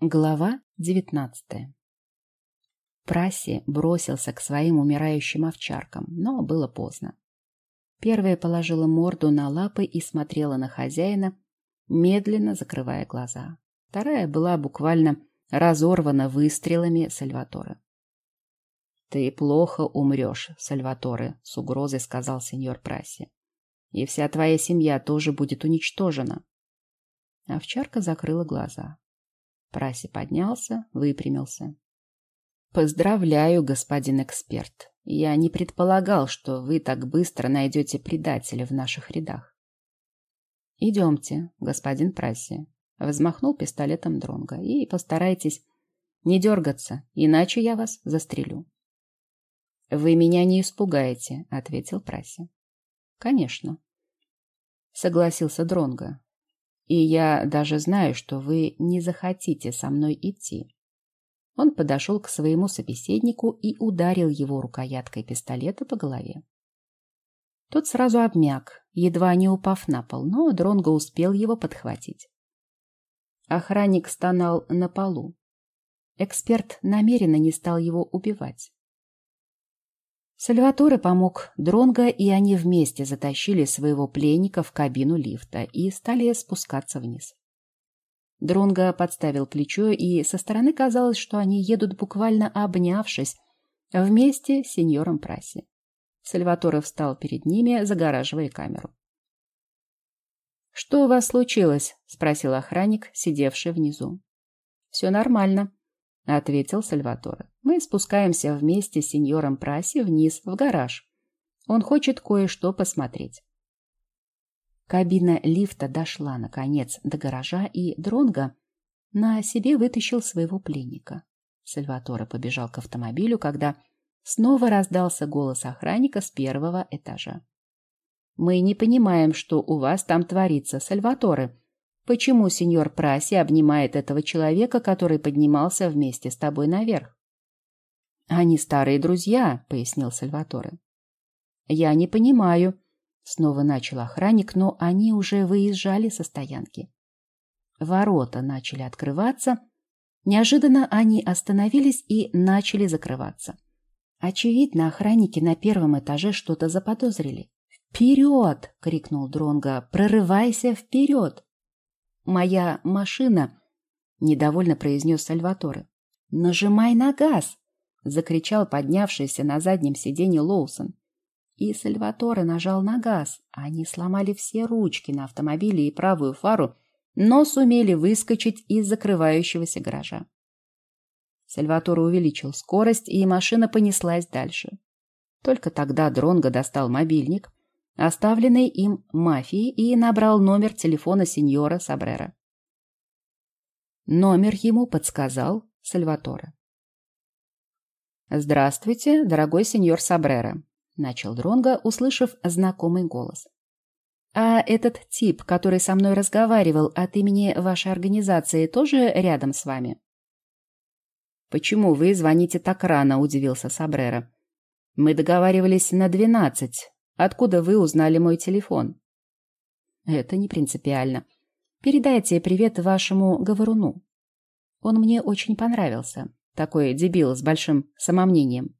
Глава девятнадцатая Праси бросился к своим умирающим овчаркам, но было поздно. Первая положила морду на лапы и смотрела на хозяина, медленно закрывая глаза. Вторая была буквально разорвана выстрелами Сальватора. «Ты плохо умрешь, Сальваторе», — с угрозой сказал сеньор Праси. «И вся твоя семья тоже будет уничтожена». Овчарка закрыла глаза. Праси поднялся, выпрямился. «Поздравляю, господин эксперт. Я не предполагал, что вы так быстро найдете предателя в наших рядах». «Идемте, господин Праси», — взмахнул пистолетом Дронга, «и постарайтесь не дергаться, иначе я вас застрелю». «Вы меня не испугаете», — ответил Праси. «Конечно», — согласился Дронга. И я даже знаю, что вы не захотите со мной идти. Он подошел к своему собеседнику и ударил его рукояткой пистолета по голове. Тот сразу обмяк, едва не упав на пол, но Дронго успел его подхватить. Охранник стонал на полу. Эксперт намеренно не стал его убивать. Сальваторе помог Дронго, и они вместе затащили своего пленника в кабину лифта и стали спускаться вниз. Дронго подставил плечо, и со стороны казалось, что они едут буквально обнявшись вместе с сеньором Праси. Сальваторе встал перед ними, загораживая камеру. «Что у вас случилось?» — спросил охранник, сидевший внизу. «Все нормально», — ответил Сальваторе. Мы спускаемся вместе с сеньором Праси вниз, в гараж. Он хочет кое-что посмотреть. Кабина лифта дошла, наконец, до гаража, и Дронго на себе вытащил своего пленника. Сальваторе побежал к автомобилю, когда снова раздался голос охранника с первого этажа. «Мы не понимаем, что у вас там творится, Сальваторе. Почему сеньор Праси обнимает этого человека, который поднимался вместе с тобой наверх?» «Они старые друзья», — пояснил Сальваторе. «Я не понимаю», — снова начал охранник, но они уже выезжали со стоянки. Ворота начали открываться. Неожиданно они остановились и начали закрываться. Очевидно, охранники на первом этаже что-то заподозрили. «Вперед!» — крикнул Дронго. «Прорывайся вперед!» «Моя машина!» — недовольно произнес Сальваторе. «Нажимай на газ!» — закричал поднявшийся на заднем сиденье Лоусон. И Сальваторе нажал на газ. Они сломали все ручки на автомобиле и правую фару, но сумели выскочить из закрывающегося гаража. Сальваторе увеличил скорость, и машина понеслась дальше. Только тогда Дронго достал мобильник, оставленный им мафией, и набрал номер телефона сеньора Сабрера. Номер ему подсказал Сальваторе. «Здравствуйте, дорогой сеньор Сабрера», — начал Дронго, услышав знакомый голос. «А этот тип, который со мной разговаривал от имени вашей организации, тоже рядом с вами?» «Почему вы звоните так рано?» — удивился Сабрера. «Мы договаривались на двенадцать. Откуда вы узнали мой телефон?» «Это не принципиально. Передайте привет вашему говоруну. Он мне очень понравился. Такой дебил с большим самомнением.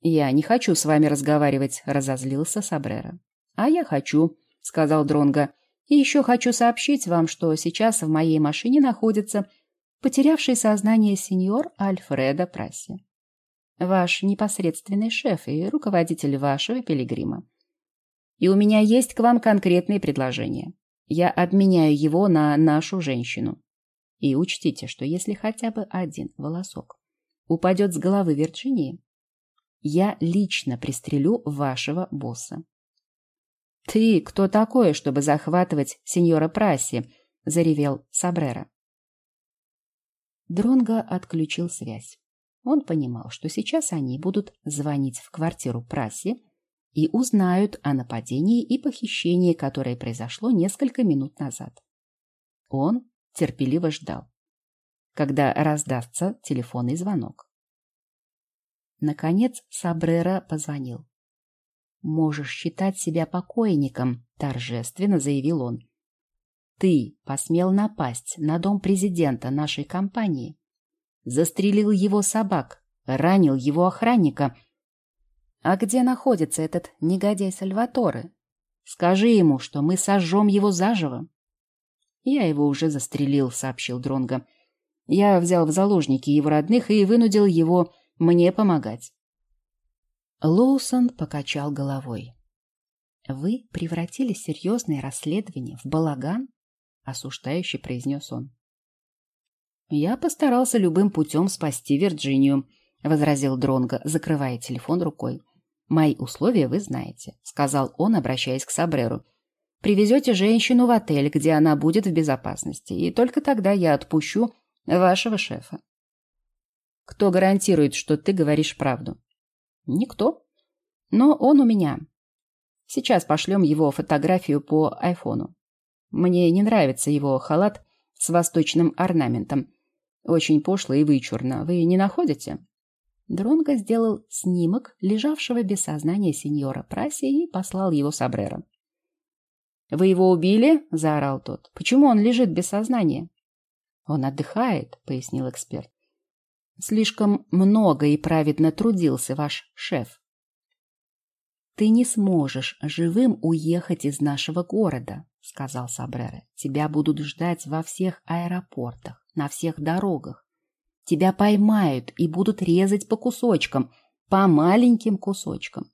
«Я не хочу с вами разговаривать», — разозлился Сабрера. «А я хочу», — сказал Дронго. «И еще хочу сообщить вам, что сейчас в моей машине находится потерявший сознание сеньор Альфредо Прасси, ваш непосредственный шеф и руководитель вашего пилигрима. И у меня есть к вам конкретные предложения. Я обменяю его на нашу женщину. И учтите, что если хотя бы один волосок упадет с головы Вирджинии, я лично пристрелю вашего босса. «Ты кто такой, чтобы захватывать сеньора Праси?» — заревел Сабрера. Дронго отключил связь. Он понимал, что сейчас они будут звонить в квартиру Праси и узнают о нападении и похищении, которое произошло несколько минут назад. Он терпеливо ждал, когда раздастся телефонный звонок. Наконец Сабрера позвонил. «Можешь считать себя покойником», — торжественно заявил он. ты посмел напасть на дом президента нашей компании, застрелил его собак, ранил его охранника. А где находится этот негодяй Сальваторе? Скажи ему, что мы сожжем его заживо. Я его уже застрелил, сообщил Дронго. Я взял в заложники его родных и вынудил его мне помогать. Лоусон покачал головой. «Вы превратили серьезное расследование в балаган?» — осуждающе произнес он. «Я постарался любым путем спасти Вирджинию», — возразил Дронго, закрывая телефон рукой. «Мои условия вы знаете», — сказал он, обращаясь к Сабреру. «Привезете женщину в отель, где она будет в безопасности, и только тогда я отпущу вашего шефа». «Кто гарантирует, что ты говоришь правду?» «Никто. Но он у меня. Сейчас пошлем его фотографию по айфону. Мне не нравится его халат с восточным орнаментом. Очень пошло и вычурно. Вы не находите?» Дронго сделал снимок лежавшего без сознания сеньора Праси и послал его Сабрера. «Вы его убили?» — заорал тот. «Почему он лежит без сознания?» «Он отдыхает», — пояснил эксперт. «Слишком много и праведно трудился ваш шеф. «Ты не сможешь живым уехать из нашего города», — сказал Сабрера. «Тебя будут ждать во всех аэропортах, на всех дорогах. Тебя поймают и будут резать по кусочкам, по маленьким кусочкам».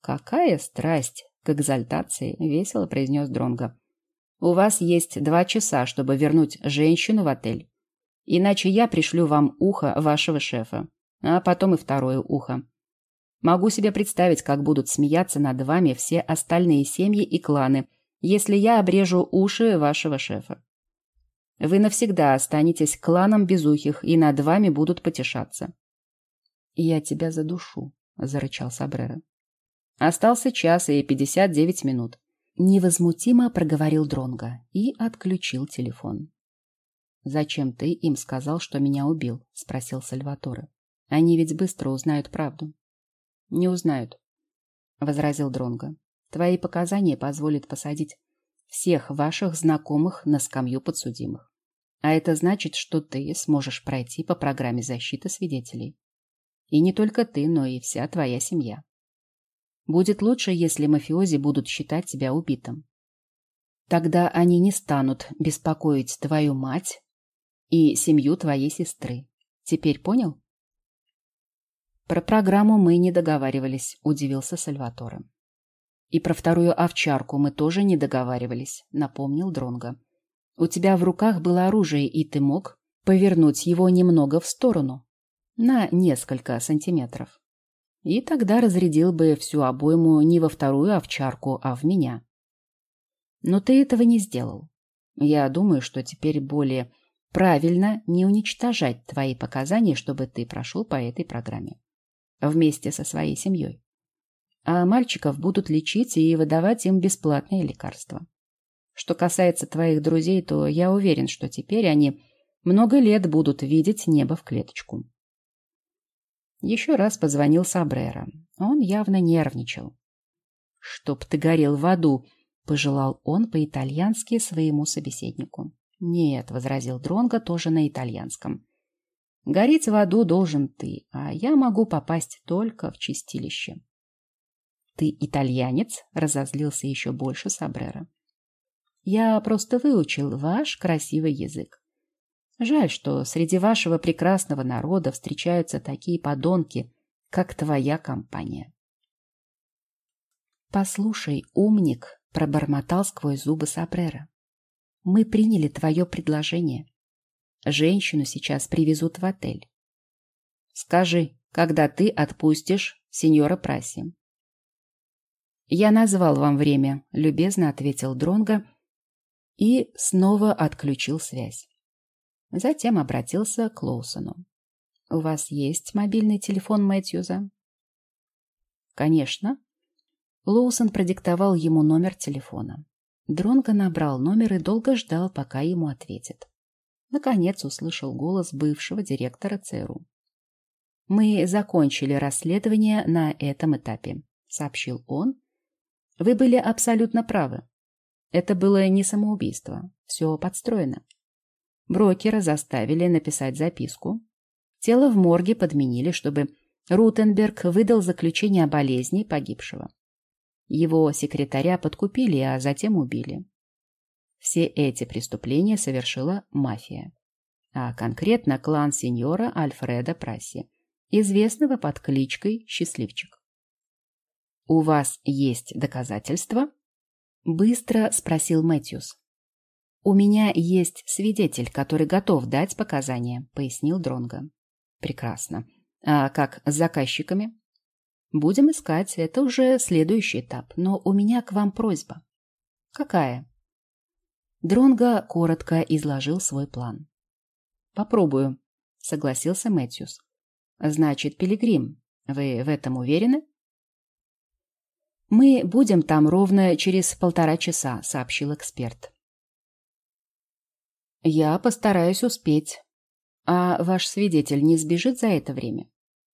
«Какая страсть к экзальтации!» — весело произнес Дронго. «У вас есть два часа, чтобы вернуть женщину в отель. Иначе я пришлю вам ухо вашего шефа, а потом и второе ухо. Могу себе представить, как будут смеяться над вами все остальные семьи и кланы, если я обрежу уши вашего шефа. Вы навсегда останетесь кланом безухих, и над вами будут потешаться. — Я тебя задушу, — зарычал Сабрера. Остался час и пятьдесят девять минут. Невозмутимо проговорил Дронга и отключил телефон. «Зачем ты им сказал, что меня убил?» — спросил Сальваторе. «Они ведь быстро узнают правду». Не узнают, возразил Дронго. Твои показания позволят посадить всех ваших знакомых на скамью подсудимых. А это значит, что ты сможешь пройти по программе защиты свидетелей. И не только ты, но и вся твоя семья. Будет лучше, если мафиози будут считать тебя убитым. Тогда они не станут беспокоить твою мать и семью твоей сестры. Теперь понял? Про программу мы не договаривались, удивился Сальваторе. И про вторую овчарку мы тоже не договаривались, напомнил Дронго. У тебя в руках было оружие, и ты мог повернуть его немного в сторону, на несколько сантиметров. И тогда разрядил бы всю обойму не во вторую овчарку, а в меня. Но ты этого не сделал. Я думаю, что теперь более правильно не уничтожать твои показания, чтобы ты прошел по этой программе вместе со своей семьей. А мальчиков будут лечить и выдавать им бесплатные лекарства. Что касается твоих друзей, то я уверен, что теперь они много лет будут видеть небо в клеточку. Еще раз позвонил Сабрера. Он явно нервничал. «Чтоб ты горел в аду!» — пожелал он по-итальянски своему собеседнику. «Нет», — возразил Дронго тоже на итальянском. Гореть в аду должен ты, а я могу попасть только в чистилище. Ты итальянец? Разозлился еще больше Сабрера. Я просто выучил ваш красивый язык. Жаль, что среди вашего прекрасного народа встречаются такие подонки, как твоя компания. Послушай, умник, пробормотал сквозь зубы Сабрера. Мы приняли твое предложение. Женщину сейчас привезут в отель. Скажи, когда ты отпустишь сеньора Праси? Я назвал вам время, любезно ответил Дронго и снова отключил связь. Затем обратился к Лоусону. У вас есть мобильный телефон Мэтьюза? Конечно. Лоусон продиктовал ему номер телефона. Дронго набрал номер и долго ждал, пока ему ответят. Наконец услышал голос бывшего директора ЦРУ. «Мы закончили расследование на этом этапе», — сообщил он. «Вы были абсолютно правы. Это было не самоубийство, все подстроено. Брокера заставили написать записку. Тело в морге подменили, чтобы Рутенберг выдал заключение о болезни погибшего. Его секретаря подкупили, а затем убили. Все эти преступления совершила мафия, а конкретно клан сеньора Альфреда Прасси, известного под кличкой Счастливчик. «У вас есть доказательства?» — быстро спросил Мэтьюс. «У меня есть свидетель, который готов дать показания», — пояснил Дронго. «Прекрасно. А как с заказчиками?» «Будем искать. Это уже следующий этап. Но у меня к вам просьба». «Какая?» Дронго коротко изложил свой план. «Попробую», — согласился Мэтьюс. «Значит, Пилигрим, вы в этом уверены?» «Мы будем там ровно через полтора часа», — сообщил эксперт. Я постараюсь успеть. А ваш свидетель не сбежит за это время?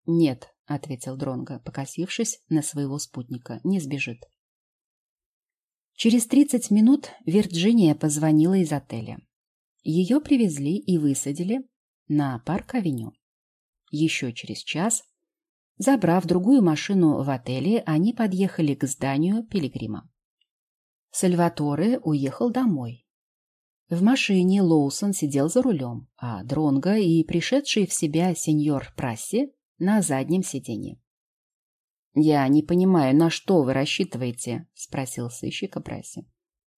Нет, ответил Дронго, покосившись на своего спутника. Не сбежит. Через тридцать минут Вирджиния позвонила из отеля. Ее привезли и высадили на парк-авеню. Еще через час, забрав другую машину в отеле, они подъехали к зданию Пилигрима. Сальваторе уехал домой, в машине Лоусон сидел за рулем, а Дронго и пришедший в себя сеньор Прасси на заднем сиденье. «Я не понимаю, на что вы рассчитываете?» — спросил сыщик о Прасси.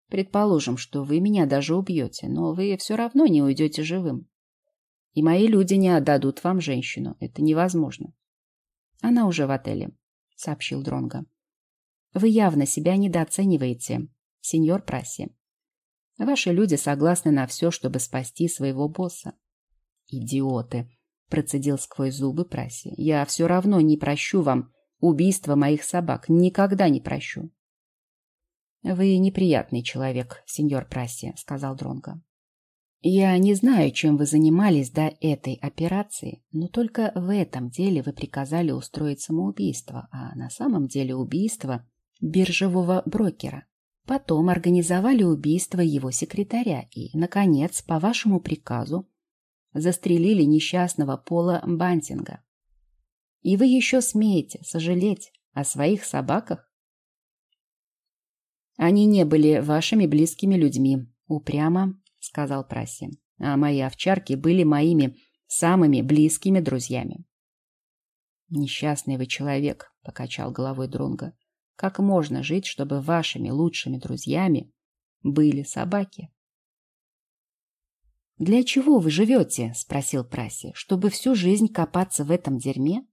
«Предположим, что вы меня даже убьете, но вы все равно не уйдете живым. И мои люди не отдадут вам женщину. Это невозможно». «Она уже в отеле», — сообщил Дронго. «Вы явно себя недооцениваете, сеньор Прасси. Ваши люди согласны на все, чтобы спасти своего босса. Идиоты, процедил сквозь зубы Праси. Я все равно не прощу вам убийство моих собак. Никогда не прощу. Вы неприятный человек, сеньор Праси, сказал Дронго. Я не знаю, чем вы занимались до этой операции, но только в этом деле вы приказали устроить самоубийство, а на самом деле убийство биржевого брокера. Потом организовали убийство его секретаря и, наконец, по вашему приказу, застрелили несчастного Пола Бантинга. И вы еще смеете сожалеть о своих собаках? Они не были вашими близкими людьми, упрямо сказал Праси. А мои овчарки были моими самыми близкими друзьями. Несчастный вы человек, покачал головой Дронга. Как можно жить, чтобы вашими лучшими друзьями были собаки? «Для чего вы живете?» — спросил Праси. «Чтобы всю жизнь копаться в этом дерьме?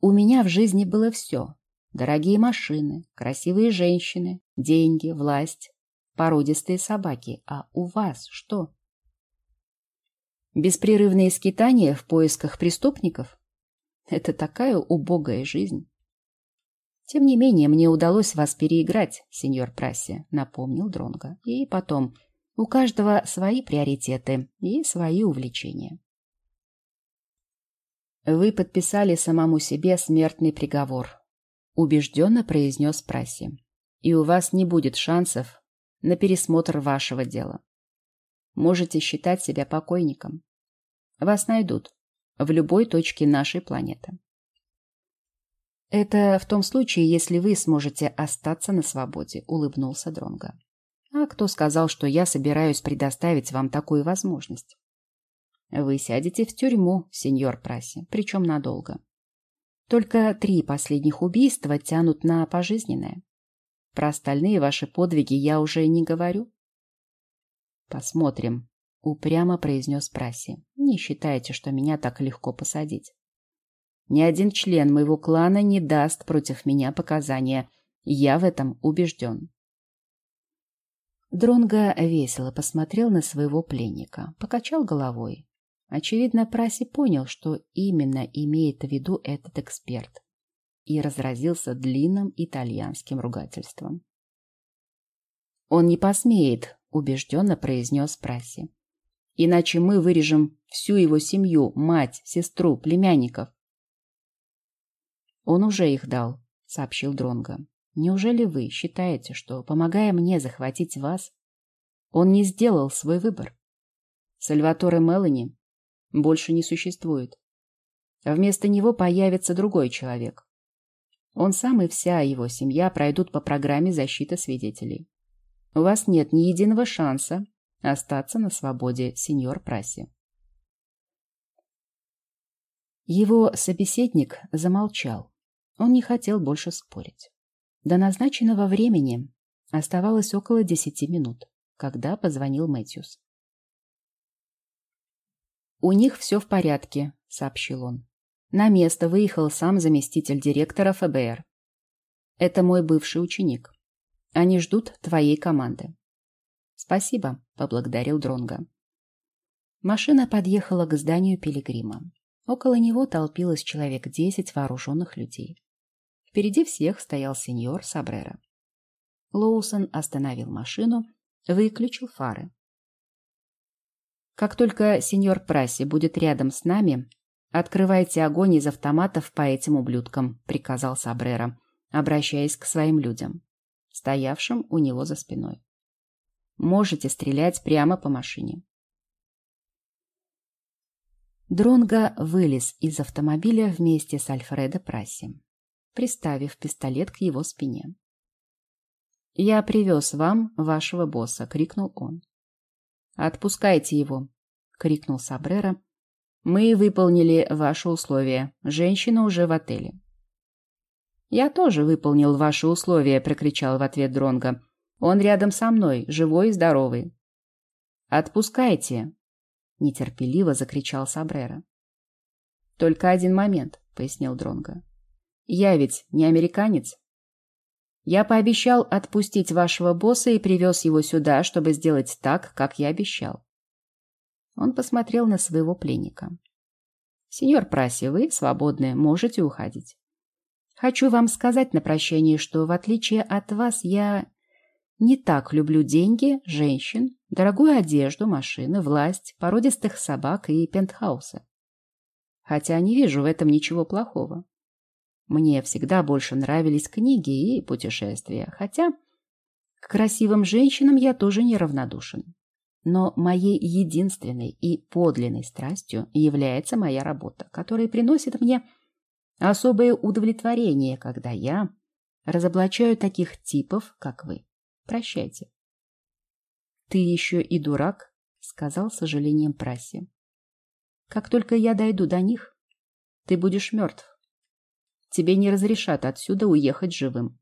У меня в жизни было все. Дорогие машины, красивые женщины, деньги, власть, породистые собаки. А у вас что?» Беспрерывные скитания в поисках преступников? Это такая убогая жизнь. Тем не менее, мне удалось вас переиграть, сеньор Прасси, напомнил Дронго. И потом, у каждого свои приоритеты и свои увлечения. Вы подписали самому себе смертный приговор, убежденно произнес Прасси. И у вас не будет шансов на пересмотр вашего дела. Можете считать себя покойником. Вас найдут в любой точке нашей планеты. Это в том случае, если вы сможете остаться на свободе, улыбнулся Дронга. А кто сказал, что я собираюсь предоставить вам такую возможность? Вы сядете в тюрьму, сеньор Праси, причем надолго. Только три последних убийства тянут на пожизненное. Про остальные ваши подвиги я уже не говорю. Посмотрим, упрямо произнес Праси. Не считайте, что меня так легко посадить. Ни один член моего клана не даст против меня показания. Я в этом убежден. Дронго весело посмотрел на своего пленника, покачал головой. Очевидно, Праси понял, что именно имеет в виду этот эксперт, и разразился длинным итальянским ругательством. «Он не посмеет», — убежденно произнес Праси. «Иначе мы вырежем всю его семью, мать, сестру, племянников. Он уже их дал, сообщил Дронго. Неужели вы считаете, что, помогая мне захватить вас, он не сделал свой выбор? Сальваторе Мелани больше не существует. Вместо него появится другой человек. Он сам и вся его семья пройдут по программе защиты свидетелей. У вас нет ни единого шанса остаться на свободе, сеньор Праси. Его собеседник замолчал. Он не хотел больше спорить. До назначенного времени оставалось около десяти минут, когда позвонил Мэтьюс. «У них все в порядке», — сообщил он. «На место выехал сам заместитель директора ФБР. Это мой бывший ученик. Они ждут твоей команды». «Спасибо», — поблагодарил Дронга. Машина подъехала к зданию Пилигрима. Около него толпилось человек десять вооруженных людей. Впереди всех стоял сеньор Сабрера. Лоусон остановил машину, выключил фары. «Как только сеньор Праси будет рядом с нами, открывайте огонь из автоматов по этим ублюдкам», — приказал Сабрера, обращаясь к своим людям, стоявшим у него за спиной. «Можете стрелять прямо по машине». Дронго вылез из автомобиля вместе с Альфредо Праси приставив пистолет к его спине. «Я привез вам вашего босса!» — крикнул он. «Отпускайте его!» — крикнул Сабрера. «Мы выполнили ваши условия. Женщина уже в отеле». «Я тоже выполнил ваши условия!» — прокричал в ответ Дронго. «Он рядом со мной, живой и здоровый». «Отпускайте!» — нетерпеливо закричал Сабрера. «Только один момент», — пояснил Дронго. Я ведь не американец. Я пообещал отпустить вашего босса и привез его сюда, чтобы сделать так, как я обещал. Он посмотрел на своего пленника. «Сеньор Праси, вы свободны, можете уходить. Хочу вам сказать на прощание, что, в отличие от вас, я не так люблю деньги, женщин, дорогую одежду, машины, власть, породистых собак и пентхаусы. Хотя не вижу в этом ничего плохого. Мне всегда больше нравились книги и путешествия, хотя к красивым женщинам я тоже неравнодушен. Но моей единственной и подлинной страстью является моя работа, которая приносит мне особое удовлетворение, когда я разоблачаю таких типов, как вы. Прощайте. Ты еще и дурак, сказал с сожалением Праси. Как только я дойду до них, ты будешь мертв тебе не разрешат отсюда уехать живым.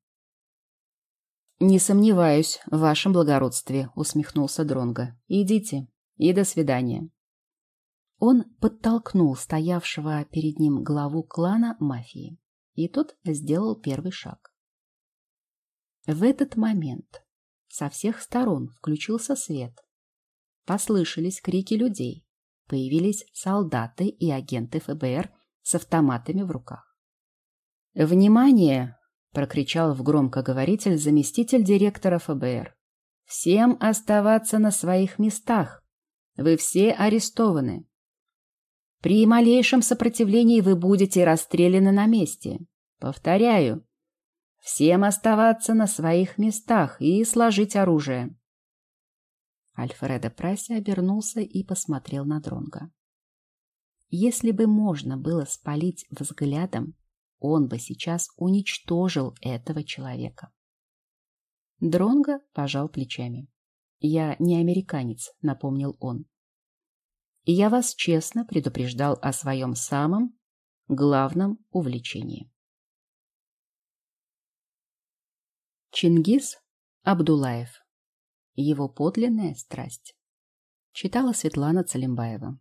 «Не сомневаюсь в вашем благородстве», — усмехнулся Дронго. «Идите и до свидания». Он подтолкнул стоявшего перед ним главу клана мафии, и тот сделал первый шаг. В этот момент со всех сторон включился свет. Послышались крики людей. Появились солдаты и агенты ФБР с автоматами в руках. «Внимание!» — прокричал в громкоговоритель заместитель директора ФБР. «Всем оставаться на своих местах. Вы все арестованы. При малейшем сопротивлении вы будете расстреляны на месте. Повторяю, всем оставаться на своих местах и сложить оружие». Альфредо Прайси обернулся и посмотрел на Дронга. Если бы можно было спалить взглядом он бы сейчас уничтожил этого человека. Дронго пожал плечами. «Я не американец», — напомнил он. «И я вас честно предупреждал о своем самом главном увлечении». Чингис Абдулаев. Его подлинная страсть. Читала Светлана Цалимбаева.